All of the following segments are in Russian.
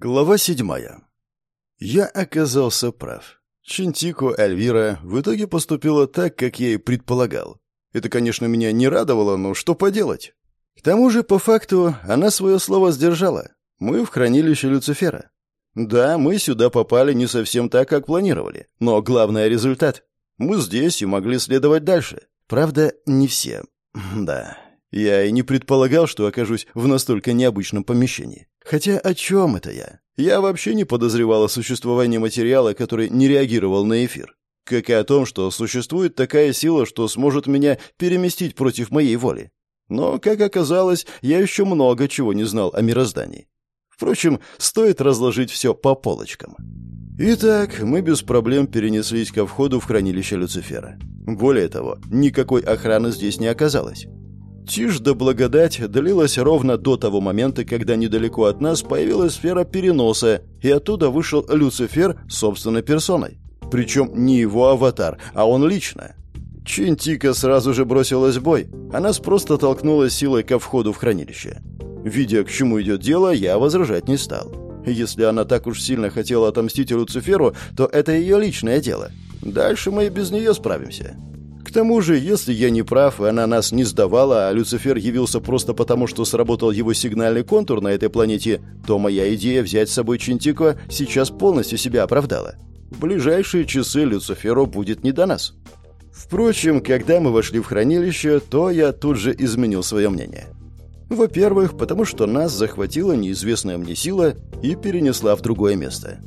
Глава седьмая. Я оказался прав. Чинтико Эльвира в итоге поступила так, как я и предполагал. Это, конечно, меня не радовало, но что поделать? К тому же, по факту, она свое слово сдержала. Мы в хранилище Люцифера. Да, мы сюда попали не совсем так, как планировали. Но главный результат. Мы здесь и могли следовать дальше. Правда, не все. Да, я и не предполагал, что окажусь в настолько необычном помещении. Хотя о чем это я? Я вообще не подозревал о существовании материала, который не реагировал на эфир. Как и о том, что существует такая сила, что сможет меня переместить против моей воли. Но, как оказалось, я еще много чего не знал о мироздании. Впрочем, стоит разложить все по полочкам. Итак, мы без проблем перенеслись ко входу в хранилище Люцифера. Более того, никакой охраны здесь не оказалось. Тишь да благодать длилась ровно до того момента, когда недалеко от нас появилась сфера переноса, и оттуда вышел Люцифер собственной персоной. Причем не его аватар, а он лично. Чинтика сразу же бросилась в бой, а нас просто толкнула силой ко входу в хранилище. Видя, к чему идет дело, я возражать не стал. Если она так уж сильно хотела отомстить Люциферу, то это ее личное дело. Дальше мы и без нее справимся. К тому же, если я не прав, и она нас не сдавала, а Люцифер явился просто потому, что сработал его сигнальный контур на этой планете, то моя идея взять с собой Чинтико сейчас полностью себя оправдала. В ближайшие часы Люциферу будет не до нас. Впрочем, когда мы вошли в хранилище, то я тут же изменил свое мнение. Во-первых, потому что нас захватила неизвестная мне сила и перенесла в другое место.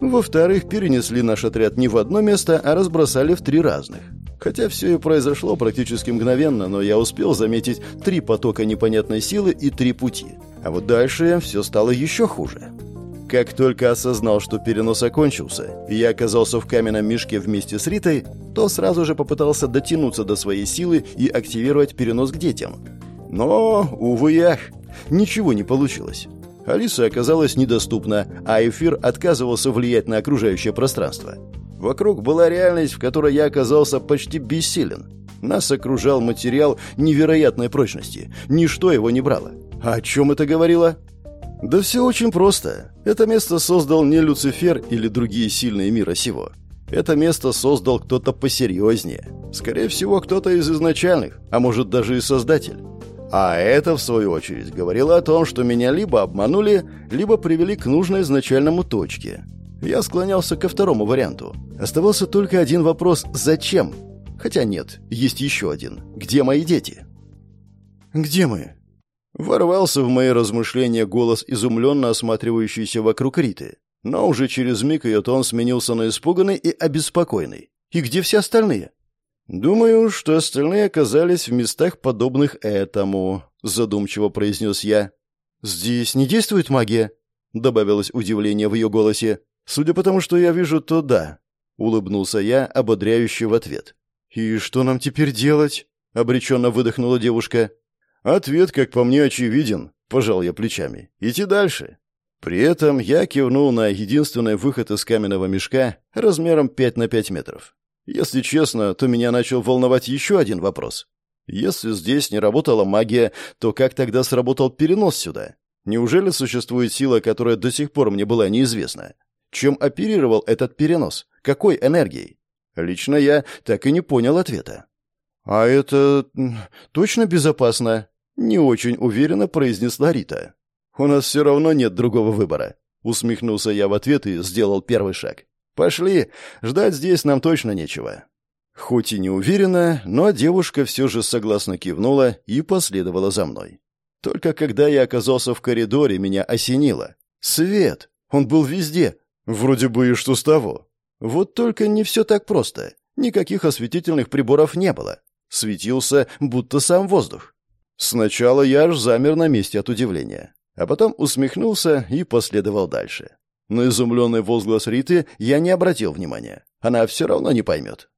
Во-вторых, перенесли наш отряд не в одно место, а разбросали в три разных. Хотя все и произошло практически мгновенно, но я успел заметить три потока непонятной силы и три пути. А вот дальше все стало еще хуже. Как только осознал, что перенос окончился, и я оказался в каменном мешке вместе с Ритой, то сразу же попытался дотянуться до своей силы и активировать перенос к детям. Но, увы и ничего не получилось. Алиса оказалась недоступна, а эфир отказывался влиять на окружающее пространство. Вокруг была реальность, в которой я оказался почти бессилен. Нас окружал материал невероятной прочности. Ничто его не брало. А о чем это говорило? Да все очень просто. Это место создал не Люцифер или другие сильные мира сего. Это место создал кто-то посерьезнее. Скорее всего, кто-то из изначальных, а может даже и создатель. А это, в свою очередь, говорило о том, что меня либо обманули, либо привели к нужной изначальному точке. Я склонялся ко второму варианту. Оставался только один вопрос «Зачем?». Хотя нет, есть еще один. Где мои дети? «Где мы?» Ворвался в мои размышления голос, изумленно осматривающийся вокруг Риты. Но уже через миг ее тон сменился на испуганный и обеспокоенный. «И где все остальные?» «Думаю, что остальные оказались в местах, подобных этому», — задумчиво произнес я. «Здесь не действует магия?» — добавилось удивление в ее голосе. «Судя по тому, что я вижу, то да», — улыбнулся я, ободряюще в ответ. «И что нам теперь делать?» — обреченно выдохнула девушка. «Ответ, как по мне, очевиден», — пожал я плечами. «Идти дальше». При этом я кивнул на единственный выход из каменного мешка размером 5 на 5 метров. Если честно, то меня начал волновать еще один вопрос. Если здесь не работала магия, то как тогда сработал перенос сюда? Неужели существует сила, которая до сих пор мне была неизвестна? Чем оперировал этот перенос? Какой энергией? Лично я так и не понял ответа. «А это точно безопасно?» — не очень уверенно произнесла Рита. «У нас все равно нет другого выбора», — усмехнулся я в ответ и сделал первый шаг. «Пошли, ждать здесь нам точно нечего». Хоть и не уверенно, но девушка все же согласно кивнула и последовала за мной. Только когда я оказался в коридоре, меня осенило. Свет! Он был везде, Вроде бы и что с того. Вот только не все так просто. Никаких осветительных приборов не было. Светился, будто сам воздух. Сначала я аж замер на месте от удивления, а потом усмехнулся и последовал дальше. На изумленный возглас Риты я не обратил внимания. Она все равно не поймет.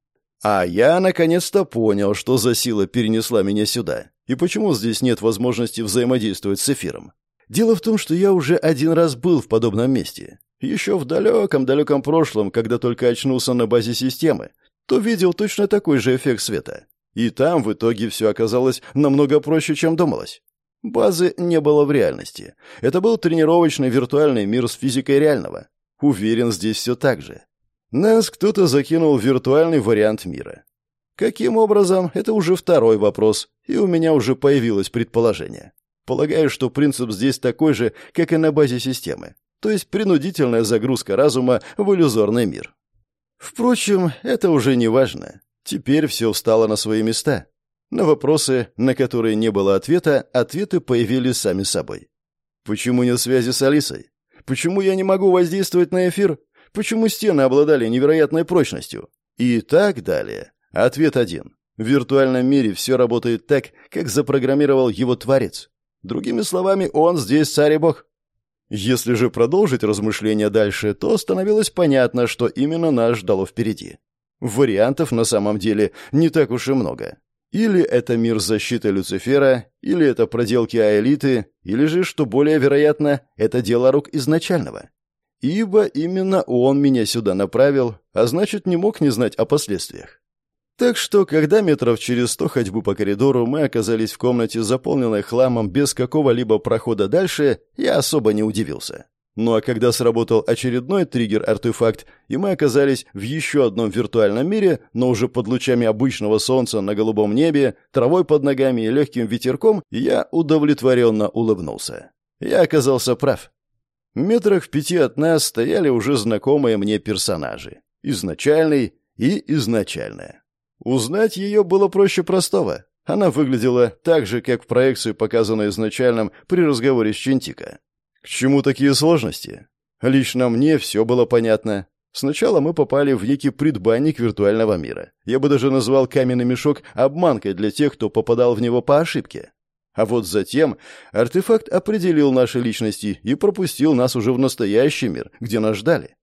А я наконец-то понял, что за сила перенесла меня сюда, и почему здесь нет возможности взаимодействовать с эфиром. Дело в том, что я уже один раз был в подобном месте, еще в далеком-далеком прошлом, когда только очнулся на базе системы, то видел точно такой же эффект света. И там в итоге все оказалось намного проще, чем думалось. Базы не было в реальности. Это был тренировочный виртуальный мир с физикой реального. Уверен, здесь все так же. Нас кто-то закинул в виртуальный вариант мира. Каким образом, это уже второй вопрос, и у меня уже появилось предположение. Полагаю, что принцип здесь такой же, как и на базе системы, то есть принудительная загрузка разума в иллюзорный мир. Впрочем, это уже не важно. Теперь все встало на свои места. На вопросы, на которые не было ответа, ответы появились сами собой. Почему нет связи с Алисой? Почему я не могу воздействовать на эфир? Почему стены обладали невероятной прочностью? И так далее. Ответ один. В виртуальном мире все работает так, как запрограммировал его творец. Другими словами, он здесь царь и бог. Если же продолжить размышления дальше, то становилось понятно, что именно нас ждало впереди. Вариантов на самом деле не так уж и много. Или это мир защиты Люцифера, или это проделки Аэлиты, или же, что более вероятно, это дело рук изначального. Ибо именно он меня сюда направил, а значит, не мог не знать о последствиях. Так что, когда метров через сто ходьбы по коридору мы оказались в комнате, заполненной хламом без какого-либо прохода дальше, я особо не удивился. Ну а когда сработал очередной триггер-артефакт, и мы оказались в еще одном виртуальном мире, но уже под лучами обычного солнца на голубом небе, травой под ногами и легким ветерком, я удовлетворенно улыбнулся. Я оказался прав. Метрах в пяти от нас стояли уже знакомые мне персонажи. Изначальный и изначальная. Узнать ее было проще простого. Она выглядела так же, как в проекции, показанной изначальным при разговоре с Чентика. К чему такие сложности? Лично мне все было понятно. Сначала мы попали в некий предбанник виртуального мира. Я бы даже назвал каменный мешок обманкой для тех, кто попадал в него по ошибке. А вот затем артефакт определил наши личности и пропустил нас уже в настоящий мир, где нас ждали.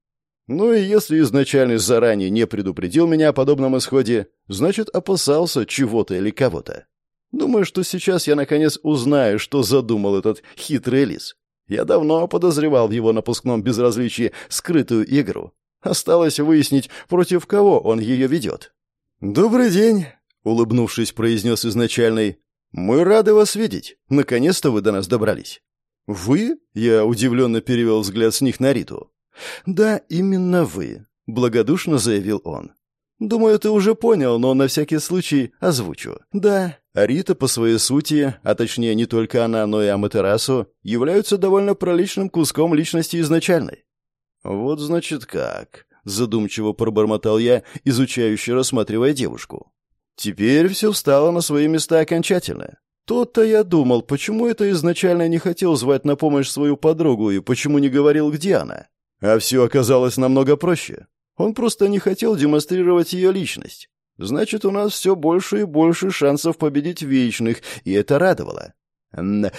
Ну и если изначально заранее не предупредил меня о подобном исходе, значит опасался чего-то или кого-то. Думаю, что сейчас я наконец узнаю, что задумал этот хитрый лис. Я давно подозревал в его напускном безразличии скрытую игру. Осталось выяснить, против кого он ее ведет. «Добрый день», — улыбнувшись, произнес изначальный. «Мы рады вас видеть. Наконец-то вы до нас добрались». «Вы?» — я удивленно перевел взгляд с них на Риту. «Да, именно вы», — благодушно заявил он. «Думаю, ты уже понял, но на всякий случай озвучу. Да, Рита по своей сути, а точнее не только она, но и Аматерасу, являются довольно проличным куском личности изначальной». «Вот значит как», — задумчиво пробормотал я, изучающе рассматривая девушку. Теперь все встало на свои места окончательно. То-то я думал, почему это изначально не хотел звать на помощь свою подругу и почему не говорил, где она. А все оказалось намного проще. Он просто не хотел демонстрировать ее личность. Значит, у нас все больше и больше шансов победить вечных, и это радовало. Э,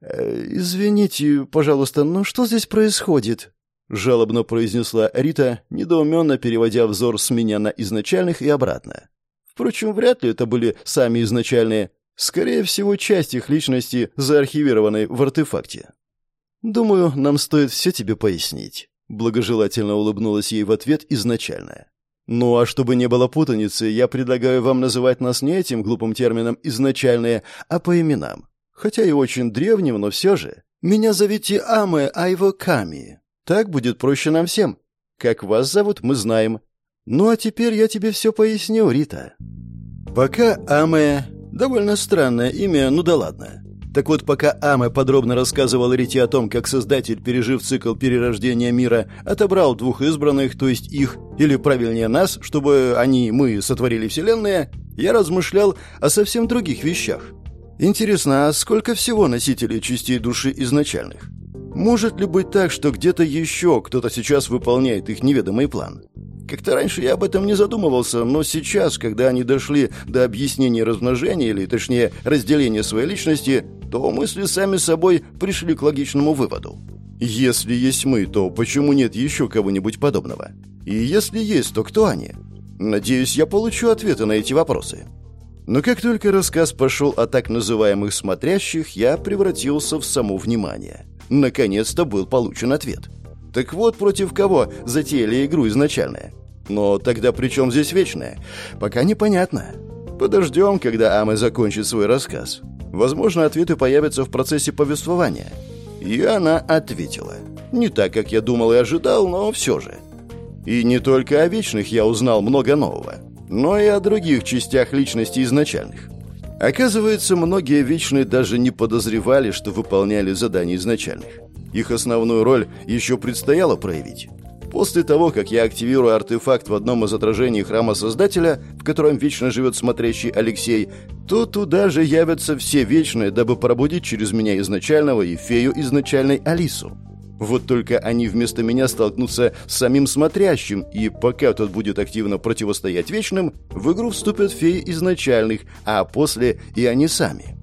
«Извините, пожалуйста, но что здесь происходит?» — жалобно произнесла Рита, недоуменно переводя взор с меня на изначальных и обратно. Впрочем, вряд ли это были сами изначальные. Скорее всего, часть их личности, заархивированной в артефакте. «Думаю, нам стоит все тебе пояснить». Благожелательно улыбнулась ей в ответ изначальная. «Ну а чтобы не было путаницы, я предлагаю вам называть нас не этим глупым термином «изначальные», а по именам. Хотя и очень древним, но все же. Меня зовите Аме Айво Ками. Так будет проще нам всем. Как вас зовут, мы знаем. Ну а теперь я тебе все поясню, Рита». Пока Аме... Довольно странное имя, ну да ладно. Так вот, пока Аме подробно рассказывал Рите о том, как Создатель, пережив цикл перерождения мира, отобрал двух избранных, то есть их, или правильнее нас, чтобы они, мы, сотворили Вселенные, я размышлял о совсем других вещах. Интересно, а сколько всего носителей частей души изначальных? Может ли быть так, что где-то еще кто-то сейчас выполняет их неведомый план? Как-то раньше я об этом не задумывался, но сейчас, когда они дошли до объяснения размножения, или точнее разделения своей личности, то мысли сами собой пришли к логичному выводу. Если есть мы, то почему нет еще кого-нибудь подобного? И если есть, то кто они? Надеюсь, я получу ответы на эти вопросы. Но как только рассказ пошел о так называемых «смотрящих», я превратился в само внимание. Наконец-то был получен ответ. Так вот, против кого затеяли игру изначальная? Но тогда при чем здесь вечное? Пока непонятно. Подождем, когда Аме закончит свой рассказ. Возможно, ответы появятся в процессе повествования. И она ответила. Не так, как я думал и ожидал, но все же. И не только о вечных я узнал много нового, но и о других частях личности изначальных. Оказывается, многие вечные даже не подозревали, что выполняли задания изначальных. Их основную роль еще предстояло проявить. После того, как я активирую артефакт в одном из отражений храма Создателя, в котором вечно живет смотрящий Алексей, то туда же явятся все вечные, дабы пробудить через меня изначального и фею изначальной Алису. Вот только они вместо меня столкнутся с самим смотрящим, и пока тот будет активно противостоять вечным, в игру вступят феи изначальных, а после и они сами.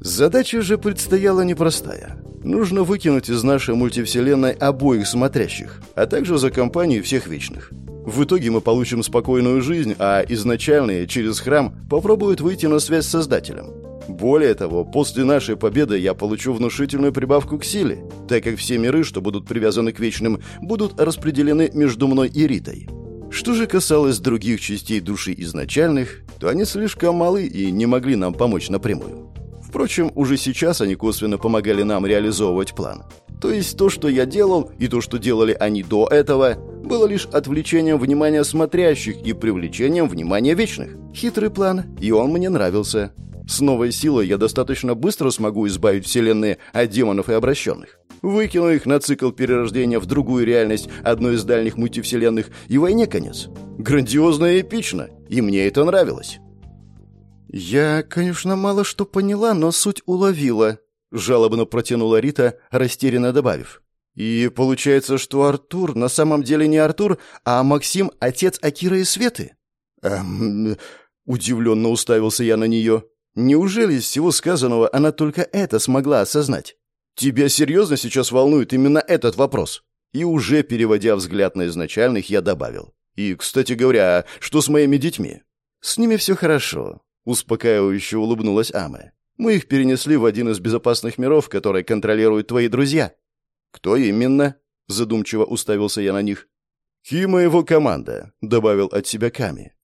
Задача же предстояла непростая. Нужно выкинуть из нашей мультивселенной обоих смотрящих, а также за компанию всех вечных. В итоге мы получим спокойную жизнь, а изначальные через храм попробуют выйти на связь с Создателем. Более того, после нашей победы я получу внушительную прибавку к силе, так как все миры, что будут привязаны к вечным, будут распределены между мной и Ритой. Что же касалось других частей души изначальных, то они слишком малы и не могли нам помочь напрямую. Впрочем, уже сейчас они косвенно помогали нам реализовывать план. То есть то, что я делал, и то, что делали они до этого, было лишь отвлечением внимания смотрящих и привлечением внимания вечных. Хитрый план, и он мне нравился. С новой силой я достаточно быстро смогу избавить вселенные от демонов и обращенных. Выкину их на цикл перерождения в другую реальность одной из дальних мультивселенных, и войне конец. Грандиозно и эпично, и мне это нравилось. «Я, конечно, мало что поняла, но суть уловила», — жалобно протянула Рита, растерянно добавив. «И получается, что Артур на самом деле не Артур, а Максим — отец Акира и Светы?» «Эм...» — удивленно уставился я на нее. «Неужели из всего сказанного она только это смогла осознать? Тебя серьезно сейчас волнует именно этот вопрос?» И уже переводя взгляд на изначальных, я добавил. «И, кстати говоря, что с моими детьми?» «С ними все хорошо. Успокаивающе улыбнулась Аме. Мы их перенесли в один из безопасных миров, который контролируют твои друзья. Кто именно? Задумчиво уставился я на них. Кима его команда, добавил от себя Ками.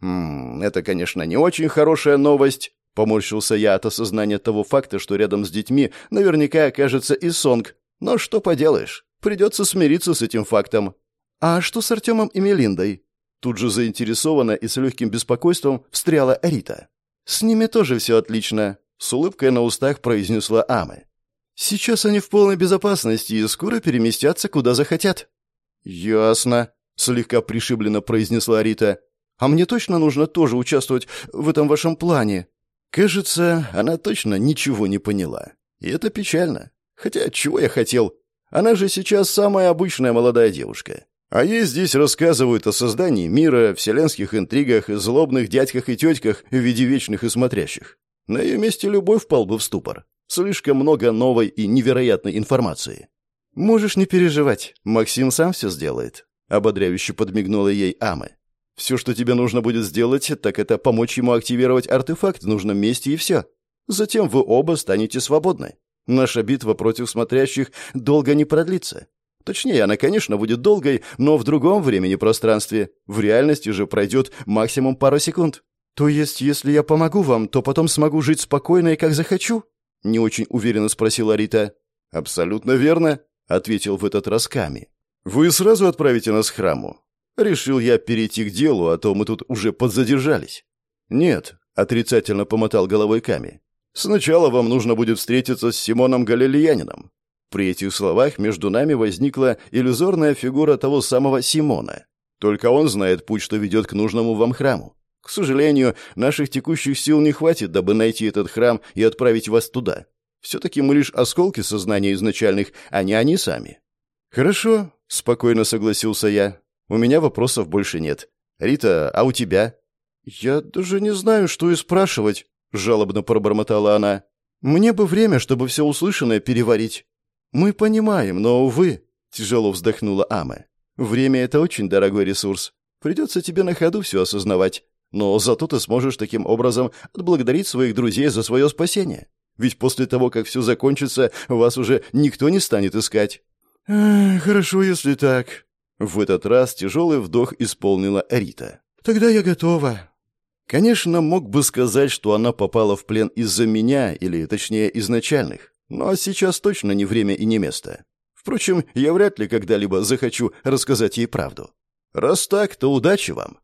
Хм, это, конечно, не очень хорошая новость, поморщился я от осознания того факта, что рядом с детьми наверняка окажется и Сонг. Но что поделаешь, придется смириться с этим фактом. А что с Артемом и Мелиндой? Тут же заинтересованно и с легким беспокойством встряла Рита. «С ними тоже все отлично», — с улыбкой на устах произнесла Амы. «Сейчас они в полной безопасности и скоро переместятся, куда захотят». «Ясно», — слегка пришибленно произнесла Рита. «А мне точно нужно тоже участвовать в этом вашем плане?» Кажется, она точно ничего не поняла. И это печально. Хотя, чего я хотел? Она же сейчас самая обычная молодая девушка. А ей здесь рассказывают о создании мира, вселенских интригах, злобных дядьках и тетках в виде вечных и смотрящих. На ее месте любой впал бы в ступор. Слишком много новой и невероятной информации. «Можешь не переживать, Максим сам все сделает», — ободряюще подмигнула ей Амы. «Все, что тебе нужно будет сделать, так это помочь ему активировать артефакт в нужном месте и все. Затем вы оба станете свободны. Наша битва против смотрящих долго не продлится. Точнее, она, конечно, будет долгой, но в другом времени-пространстве. В реальности же пройдет максимум пару секунд. То есть, если я помогу вам, то потом смогу жить спокойно и как захочу? Не очень уверенно спросила Рита. Абсолютно верно, ответил в этот раз Ками. Вы сразу отправите нас к храму. Решил я перейти к делу, а то мы тут уже подзадержались. Нет, отрицательно помотал головой Ками. Сначала вам нужно будет встретиться с Симоном Галилеянином. При этих словах между нами возникла иллюзорная фигура того самого Симона. Только он знает путь, что ведет к нужному вам храму. К сожалению, наших текущих сил не хватит, дабы найти этот храм и отправить вас туда. Все-таки мы лишь осколки сознания изначальных, а не они сами. «Хорошо», — спокойно согласился я. «У меня вопросов больше нет. Рита, а у тебя?» «Я даже не знаю, что и спрашивать», — жалобно пробормотала она. «Мне бы время, чтобы все услышанное переварить». «Мы понимаем, но, увы», — тяжело вздохнула Ама. «Время — это очень дорогой ресурс. Придется тебе на ходу все осознавать. Но зато ты сможешь таким образом отблагодарить своих друзей за свое спасение. Ведь после того, как все закончится, вас уже никто не станет искать». «Хорошо, если так». В этот раз тяжелый вдох исполнила Рита. «Тогда я готова». Конечно, мог бы сказать, что она попала в плен из-за меня, или, точнее, изначальных. Но сейчас точно не время и не место. Впрочем, я вряд ли когда-либо захочу рассказать ей правду. Раз так, то удачи вам.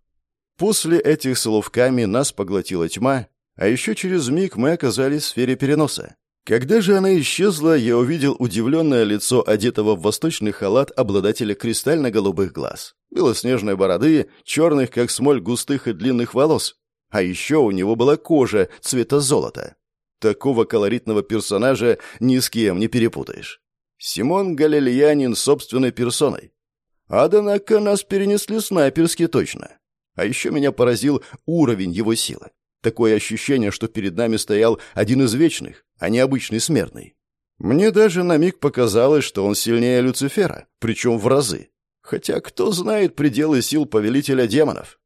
После этих слов Ками нас поглотила тьма, а еще через миг мы оказались в сфере переноса. Когда же она исчезла, я увидел удивленное лицо одетого в восточный халат обладателя кристально-голубых глаз, белоснежной бороды, черных, как смоль, густых и длинных волос. А еще у него была кожа цвета золота. Такого колоритного персонажа ни с кем не перепутаешь. Симон Галилеянин собственной персоной. Однако нас перенесли снайперски точно. А еще меня поразил уровень его силы. Такое ощущение, что перед нами стоял один из вечных, а не обычный смертный. Мне даже на миг показалось, что он сильнее Люцифера, причем в разы. Хотя кто знает пределы сил повелителя демонов?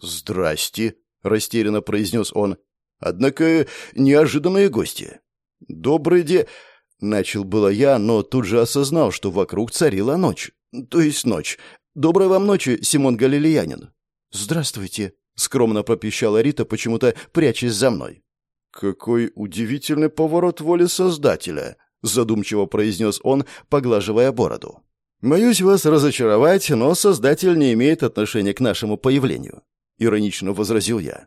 «Здрасте», — растерянно произнес он. «Однако неожиданные гости». «Добрый день», — начал было я, но тут же осознал, что вокруг царила ночь. То есть ночь. «Доброй вам ночи, Симон Галилеянин». «Здравствуйте», — скромно пропищала Рита, почему-то прячась за мной. «Какой удивительный поворот воли Создателя», — задумчиво произнес он, поглаживая бороду. «Боюсь вас разочаровать, но Создатель не имеет отношения к нашему появлению», — иронично возразил я.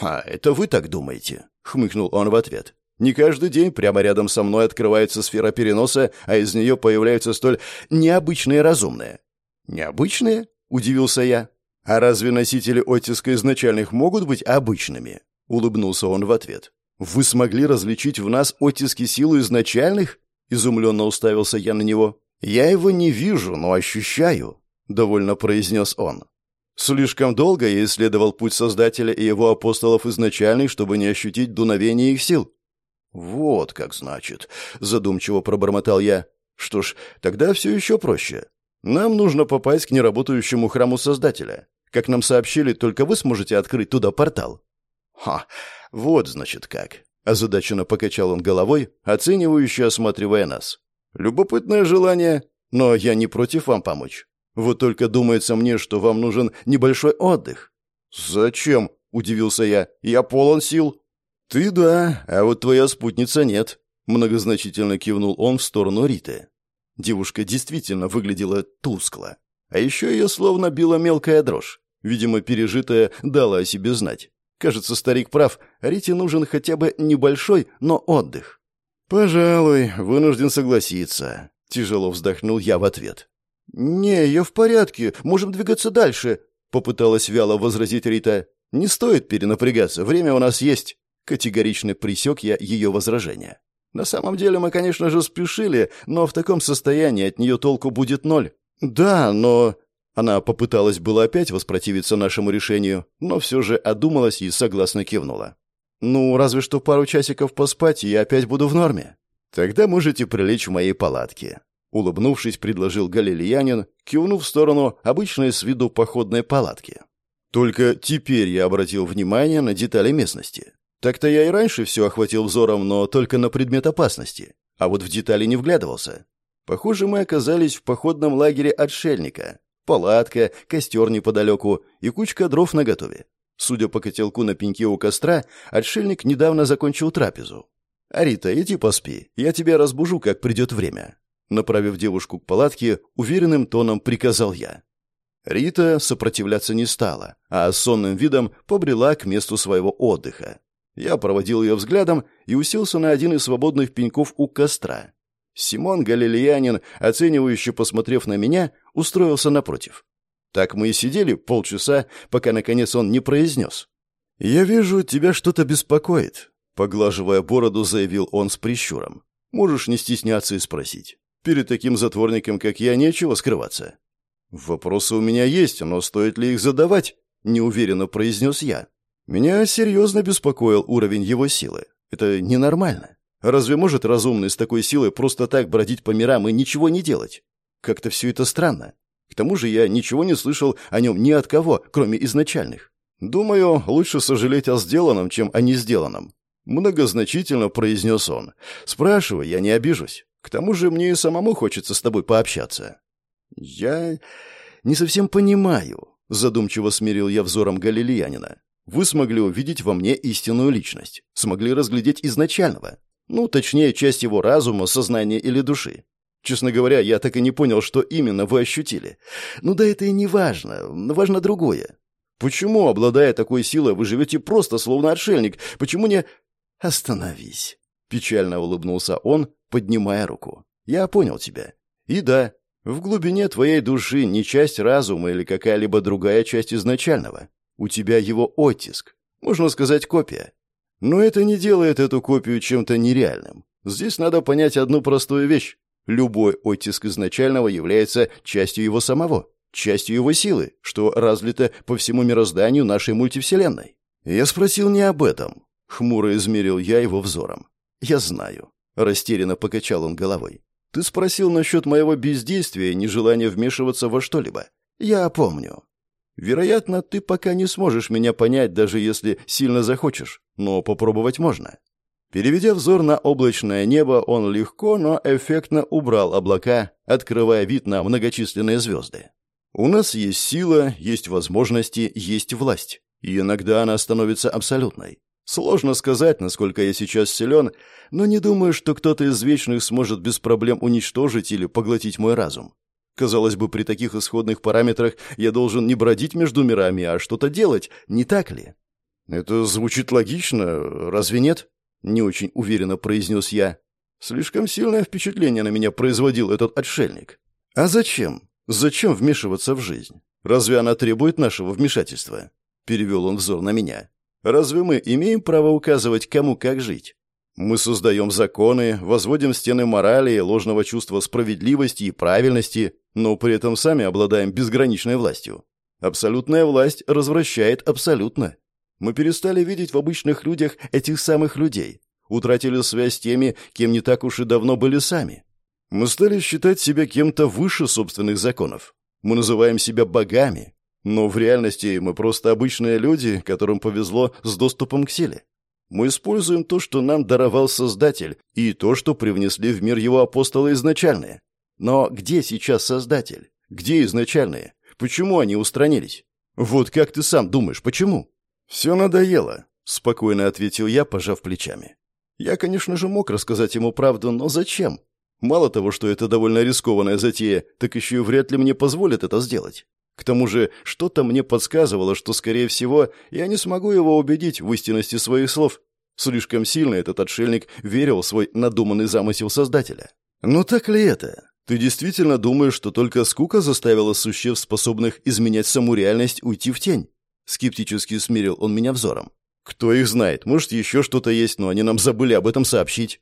«А, это вы так думаете?» — хмыкнул он в ответ. «Не каждый день прямо рядом со мной открывается сфера переноса, а из нее появляются столь необычные разумные». «Необычные?» — удивился я. «А разве носители оттиска изначальных могут быть обычными?» — улыбнулся он в ответ. «Вы смогли различить в нас оттиски силы изначальных?» — изумленно уставился я на него. «Я его не вижу, но ощущаю», — довольно произнес он. «Слишком долго я исследовал путь Создателя и его апостолов изначальных, чтобы не ощутить дуновение их сил». «Вот как значит», — задумчиво пробормотал я. «Что ж, тогда все еще проще. Нам нужно попасть к неработающему храму Создателя. Как нам сообщили, только вы сможете открыть туда портал». «Ха, вот, значит, как». Озадаченно покачал он головой, оценивающе осматривая нас. «Любопытное желание, но я не против вам помочь. Вот только думается мне, что вам нужен небольшой отдых». «Зачем?» — удивился я. «Я полон сил». «Ты да, а вот твоя спутница нет», — многозначительно кивнул он в сторону Риты. Девушка действительно выглядела тускло. А еще ее словно била мелкая дрожь. Видимо, пережитое дало о себе знать. Кажется, старик прав. Рите нужен хотя бы небольшой, но отдых. «Пожалуй, вынужден согласиться», — тяжело вздохнул я в ответ. «Не, я в порядке. Можем двигаться дальше», — попыталась вяло возразить Рита. «Не стоит перенапрягаться. Время у нас есть». Категорично присек я ее возражение. «На самом деле мы, конечно же, спешили, но в таком состоянии от нее толку будет ноль». «Да, но...» Она попыталась было опять воспротивиться нашему решению, но все же одумалась и согласно кивнула. «Ну, разве что пару часиков поспать, и я опять буду в норме. Тогда можете прилечь в моей палатке». Улыбнувшись, предложил галилеянин, кивнув в сторону обычной с виду походной палатки. Только теперь я обратил внимание на детали местности. Так-то я и раньше все охватил взором, но только на предмет опасности. А вот в детали не вглядывался. Похоже, мы оказались в походном лагере отшельника, Палатка, костер неподалеку и кучка дров наготове. Судя по котелку на пеньке у костра, отшельник недавно закончил трапезу. «Арита, иди поспи, я тебя разбужу, как придет время». Направив девушку к палатке, уверенным тоном приказал я. Рита сопротивляться не стала, а сонным видом побрела к месту своего отдыха. Я проводил ее взглядом и уселся на один из свободных пеньков у костра. Симон Галилеянин, оценивающе посмотрев на меня, устроился напротив. Так мы и сидели полчаса, пока, наконец, он не произнес. «Я вижу, тебя что-то беспокоит», — поглаживая бороду, заявил он с прищуром. «Можешь не стесняться и спросить. Перед таким затворником, как я, нечего скрываться». «Вопросы у меня есть, но стоит ли их задавать?» — неуверенно произнес я. Меня серьезно беспокоил уровень его силы. Это ненормально. Разве может разумный с такой силой просто так бродить по мирам и ничего не делать? Как-то все это странно. К тому же я ничего не слышал о нем ни от кого, кроме изначальных. Думаю, лучше сожалеть о сделанном, чем о не сделанном. Многозначительно произнес он. Спрашивай, я не обижусь. К тому же мне и самому хочется с тобой пообщаться. Я не совсем понимаю, задумчиво смирил я взором галилеянина. Вы смогли увидеть во мне истинную личность, смогли разглядеть изначального, ну, точнее, часть его разума, сознания или души. Честно говоря, я так и не понял, что именно вы ощутили. Ну да это и не важно, важно другое. Почему, обладая такой силой, вы живете просто словно отшельник? Почему не... Остановись. Печально улыбнулся он, поднимая руку. Я понял тебя. И да, в глубине твоей души не часть разума или какая-либо другая часть изначального. У тебя его оттиск. Можно сказать, копия. Но это не делает эту копию чем-то нереальным. Здесь надо понять одну простую вещь. Любой оттиск изначального является частью его самого, частью его силы, что разлито по всему мирозданию нашей мультивселенной. Я спросил не об этом. Хмуро измерил я его взором. «Я знаю». Растерянно покачал он головой. «Ты спросил насчет моего бездействия и нежелания вмешиваться во что-либо. Я помню. Вероятно, ты пока не сможешь меня понять, даже если сильно захочешь, но попробовать можно. Переведя взор на облачное небо, он легко, но эффектно убрал облака, открывая вид на многочисленные звезды. У нас есть сила, есть возможности, есть власть. И иногда она становится абсолютной. Сложно сказать, насколько я сейчас силен, но не думаю, что кто-то из вечных сможет без проблем уничтожить или поглотить мой разум. Казалось бы, при таких исходных параметрах я должен не бродить между мирами, а что-то делать, не так ли? Это звучит логично, разве нет? Не очень уверенно произнес я. Слишком сильное впечатление на меня производил этот отшельник. А зачем? Зачем вмешиваться в жизнь? Разве она требует нашего вмешательства? Перевел он взор на меня. Разве мы имеем право указывать, кому как жить? Мы создаем законы, возводим стены морали, ложного чувства справедливости и правильности, но при этом сами обладаем безграничной властью. Абсолютная власть развращает абсолютно. Мы перестали видеть в обычных людях этих самых людей, утратили связь с теми, кем не так уж и давно были сами. Мы стали считать себя кем-то выше собственных законов. Мы называем себя богами, но в реальности мы просто обычные люди, которым повезло с доступом к силе. Мы используем то, что нам даровал Создатель, и то, что привнесли в мир его апостолы изначальные. Но где сейчас Создатель? Где изначальные? Почему они устранились? Вот как ты сам думаешь, почему? Все надоело, спокойно ответил я, пожав плечами. Я, конечно же, мог рассказать ему правду, но зачем? Мало того, что это довольно рискованная затея, так еще и вряд ли мне позволят это сделать. К тому же, что-то мне подсказывало, что, скорее всего, я не смогу его убедить в истинности своих слов. Слишком сильно этот отшельник верил в свой надуманный замысел Создателя. Но так ли это? Ты действительно думаешь, что только скука заставила существ, способных изменять саму реальность, уйти в тень? Скептически смирил он меня взором. Кто их знает? Может, еще что-то есть, но они нам забыли об этом сообщить.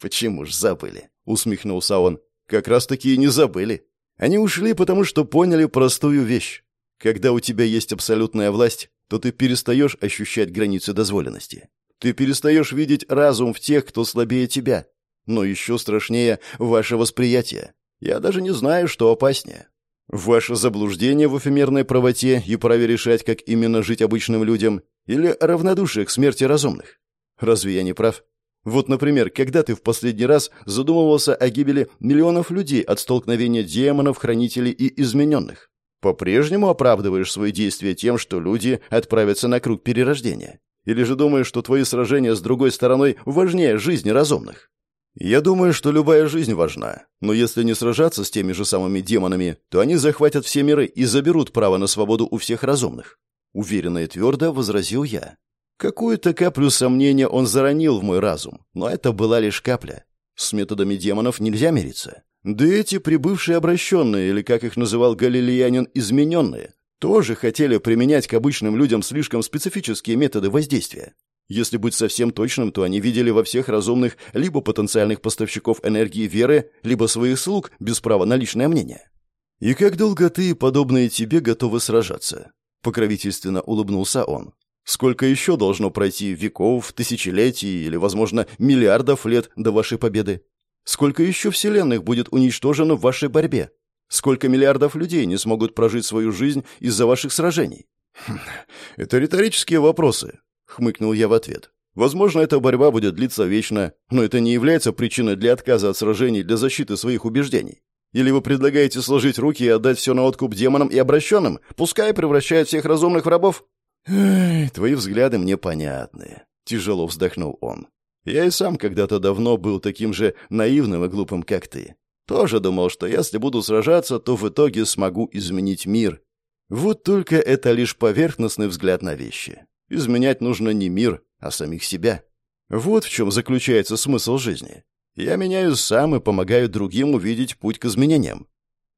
Почему ж забыли? Усмехнулся он. Как раз таки и не забыли. Они ушли, потому что поняли простую вещь. Когда у тебя есть абсолютная власть, то ты перестаешь ощущать границы дозволенности. Ты перестаешь видеть разум в тех, кто слабее тебя. Но еще страшнее ваше восприятие. Я даже не знаю, что опаснее. Ваше заблуждение в эфемерной правоте и праве решать, как именно жить обычным людям, или равнодушие к смерти разумных. Разве я не прав? Вот, например, когда ты в последний раз задумывался о гибели миллионов людей от столкновения демонов, хранителей и измененных? По-прежнему оправдываешь свои действия тем, что люди отправятся на круг перерождения? Или же думаешь, что твои сражения с другой стороной важнее жизни разумных? Я думаю, что любая жизнь важна, но если не сражаться с теми же самыми демонами, то они захватят все миры и заберут право на свободу у всех разумных. Уверенно и твердо возразил я. Какую-то каплю сомнения он заронил в мой разум, но это была лишь капля. С методами демонов нельзя мириться. Да эти прибывшие обращенные, или как их называл галилеянин, измененные, тоже хотели применять к обычным людям слишком специфические методы воздействия. Если быть совсем точным, то они видели во всех разумных либо потенциальных поставщиков энергии веры, либо своих слуг без права на личное мнение. «И как долго ты подобные тебе готовы сражаться?» Покровительственно улыбнулся он. «Сколько еще должно пройти веков, тысячелетий или, возможно, миллиардов лет до вашей победы? Сколько еще вселенных будет уничтожено в вашей борьбе? Сколько миллиардов людей не смогут прожить свою жизнь из-за ваших сражений?» хм, «Это риторические вопросы», хмыкнул я в ответ. Возможно, эта борьба будет длиться вечно, но это не является причиной для отказа от сражений для защиты своих убеждений. Или вы предлагаете сложить руки и отдать все на откуп демонам и обращенным, пускай превращают всех разумных в рабов? «Эй, твои взгляды мне понятны», — тяжело вздохнул он. «Я и сам когда-то давно был таким же наивным и глупым, как ты. Тоже думал, что если буду сражаться, то в итоге смогу изменить мир. Вот только это лишь поверхностный взгляд на вещи. Изменять нужно не мир, а самих себя. Вот в чем заключается смысл жизни. Я меняюсь сам и помогаю другим увидеть путь к изменениям.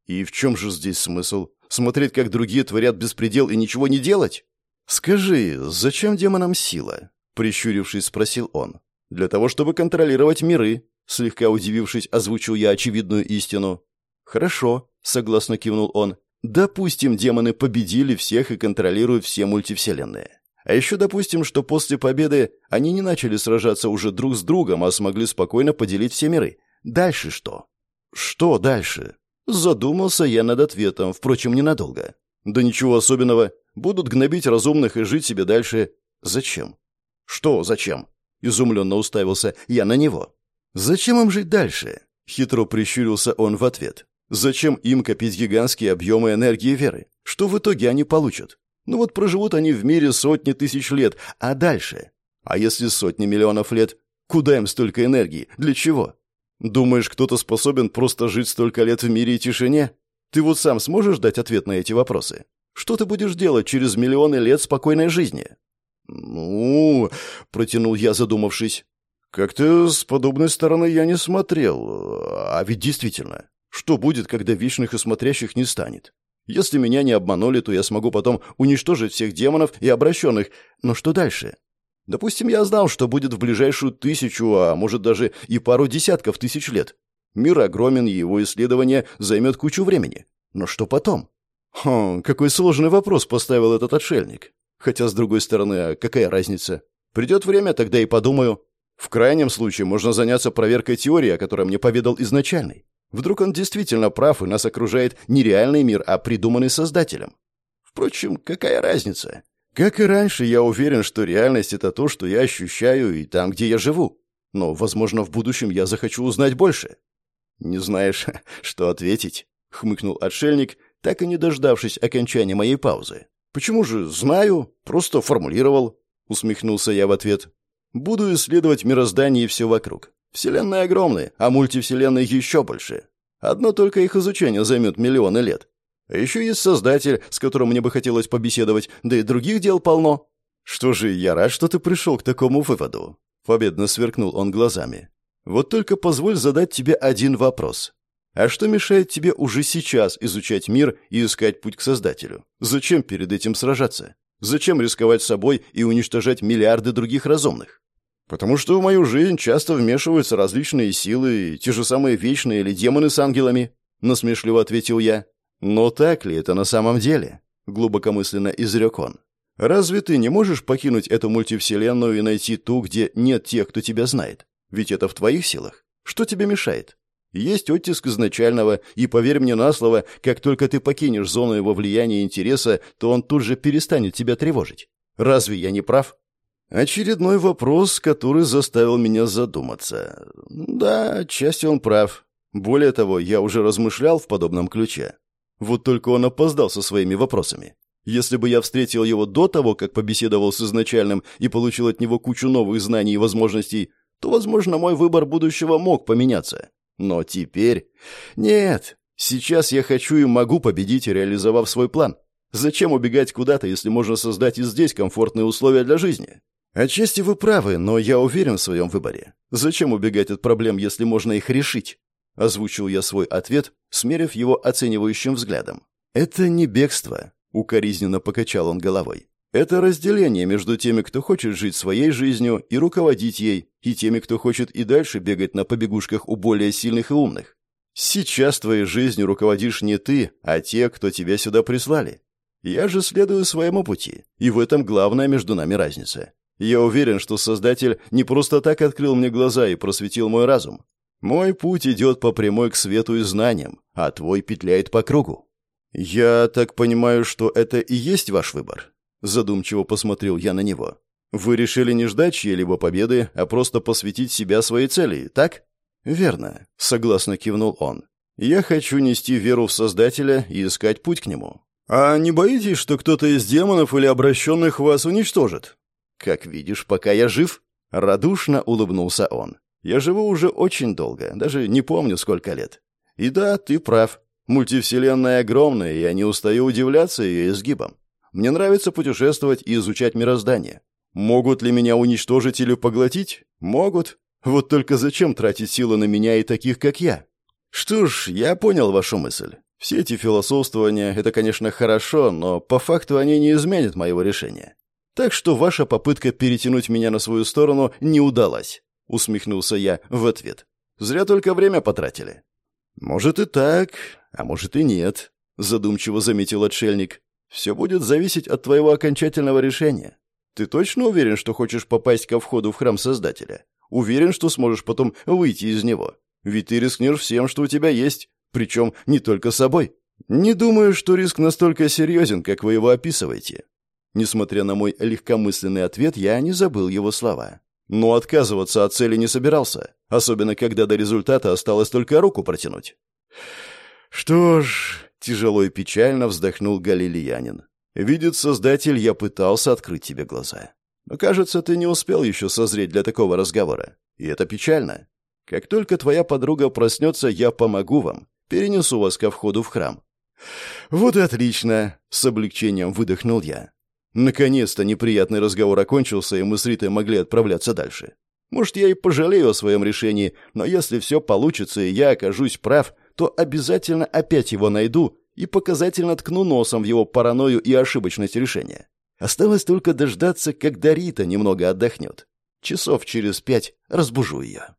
И в чем же здесь смысл? Смотреть, как другие творят беспредел и ничего не делать? «Скажи, зачем демонам сила?» — прищурившись, спросил он. «Для того, чтобы контролировать миры», — слегка удивившись, озвучил я очевидную истину. «Хорошо», — согласно кивнул он. «Допустим, демоны победили всех и контролируют все мультивселенные. А еще допустим, что после победы они не начали сражаться уже друг с другом, а смогли спокойно поделить все миры. Дальше что?» «Что дальше?» Задумался я над ответом, впрочем, ненадолго. «Да ничего особенного. Будут гнобить разумных и жить себе дальше. Зачем? Что зачем? Изумленно уставился я на него. Зачем им жить дальше? Хитро прищурился он в ответ. Зачем им копить гигантские объемы энергии веры? Что в итоге они получат? Ну вот проживут они в мире сотни тысяч лет, а дальше? А если сотни миллионов лет? Куда им столько энергии? Для чего? Думаешь, кто-то способен просто жить столько лет в мире и тишине? Ты вот сам сможешь дать ответ на эти вопросы? Что ты будешь делать через миллионы лет спокойной жизни?» «Ну...» — протянул я, задумавшись. «Как-то с подобной стороны я не смотрел. А ведь действительно, что будет, когда вечных и смотрящих не станет? Если меня не обманули, то я смогу потом уничтожить всех демонов и обращенных. Но что дальше? Допустим, я знал, что будет в ближайшую тысячу, а может даже и пару десятков тысяч лет. Мир огромен, и его исследование займет кучу времени. Но что потом? Хм, какой сложный вопрос поставил этот отшельник. Хотя, с другой стороны, а какая разница? Придет время, тогда и подумаю. В крайнем случае можно заняться проверкой теории, о которой мне поведал изначальный. Вдруг он действительно прав, и нас окружает не реальный мир, а придуманный создателем. Впрочем, какая разница? Как и раньше, я уверен, что реальность — это то, что я ощущаю и там, где я живу. Но, возможно, в будущем я захочу узнать больше. «Не знаешь, что ответить?» — хмыкнул отшельник, так и не дождавшись окончания моей паузы. «Почему же? Знаю. Просто формулировал». Усмехнулся я в ответ. «Буду исследовать мироздание и все вокруг. Вселенная огромная, а мультивселенная еще больше. Одно только их изучение займет миллионы лет. А еще есть создатель, с которым мне бы хотелось побеседовать, да и других дел полно». «Что же, я рад, что ты пришел к такому выводу», — победно сверкнул он глазами. «Вот только позволь задать тебе один вопрос. А что мешает тебе уже сейчас изучать мир и искать путь к Создателю? Зачем перед этим сражаться? Зачем рисковать собой и уничтожать миллиарды других разумных? Потому что в мою жизнь часто вмешиваются различные силы, те же самые вечные или демоны с ангелами, насмешливо ответил я. Но так ли это на самом деле? глубокомысленно изрек он. Разве ты не можешь покинуть эту мультивселенную и найти ту, где нет тех, кто тебя знает? Ведь это в твоих силах. Что тебе мешает? Есть оттиск изначального, и поверь мне на слово, как только ты покинешь зону его влияния и интереса, то он тут же перестанет тебя тревожить. Разве я не прав? Очередной вопрос, который заставил меня задуматься. Да, отчасти он прав. Более того, я уже размышлял в подобном ключе. Вот только он опоздал со своими вопросами. Если бы я встретил его до того, как побеседовал с изначальным и получил от него кучу новых знаний и возможностей, то, возможно, мой выбор будущего мог поменяться. Но теперь... Нет, сейчас я хочу и могу победить, реализовав свой план. Зачем убегать куда-то, если можно создать и здесь комфортные условия для жизни? Отчасти вы правы, но я уверен в своем выборе. Зачем убегать от проблем, если можно их решить? Озвучил я свой ответ, смерив его оценивающим взглядом. Это не бегство, укоризненно покачал он головой. Это разделение между теми, кто хочет жить своей жизнью и руководить ей, и теми, кто хочет и дальше бегать на побегушках у более сильных и умных. Сейчас твоей жизнью руководишь не ты, а те, кто тебя сюда прислали. Я же следую своему пути, и в этом главная между нами разница. Я уверен, что Создатель не просто так открыл мне глаза и просветил мой разум. Мой путь идет по прямой к свету и знаниям, а твой петляет по кругу. Я так понимаю, что это и есть ваш выбор? Задумчиво посмотрел я на него. Вы решили не ждать чьей-либо победы, а просто посвятить себя своей цели, так? Верно, согласно кивнул он. Я хочу нести веру в Создателя и искать путь к нему. «А не боитесь, что кто-то из демонов или обращенных вас уничтожит?» «Как видишь, пока я жив», — радушно улыбнулся он. «Я живу уже очень долго, даже не помню, сколько лет. И да, ты прав. Мультивселенная огромная, и я не устаю удивляться ее изгибам. Мне нравится путешествовать и изучать мироздание. Могут ли меня уничтожить или поглотить? Могут. Вот только зачем тратить силы на меня и таких, как я? Что ж, я понял вашу мысль. Все эти философствования — это, конечно, хорошо, но по факту они не изменят моего решения. Так что ваша попытка перетянуть меня на свою сторону не удалась, — усмехнулся я в ответ. Зря только время потратили. Может и так, а может и нет, — задумчиво заметил отшельник. Все будет зависеть от твоего окончательного решения. Ты точно уверен, что хочешь попасть ко входу в храм Создателя? Уверен, что сможешь потом выйти из него? Ведь ты рискнешь всем, что у тебя есть, причем не только собой. Не думаю, что риск настолько серьезен, как вы его описываете. Несмотря на мой легкомысленный ответ, я не забыл его слова. Но отказываться от цели не собирался, особенно когда до результата осталось только руку протянуть. Что ж, Тяжело и печально вздохнул галилеянин. «Видит Создатель, я пытался открыть тебе глаза. Но, кажется, ты не успел еще созреть для такого разговора. И это печально. Как только твоя подруга проснется, я помогу вам. Перенесу вас ко входу в храм». «Вот и отлично!» — с облегчением выдохнул я. Наконец-то неприятный разговор окончился, и мы с Ритой могли отправляться дальше. Может, я и пожалею о своем решении, но если все получится, и я окажусь прав, то обязательно опять его найду и показательно ткну носом в его паранойю и ошибочность решения. Осталось только дождаться, когда Рита немного отдохнет. Часов через пять разбужу ее.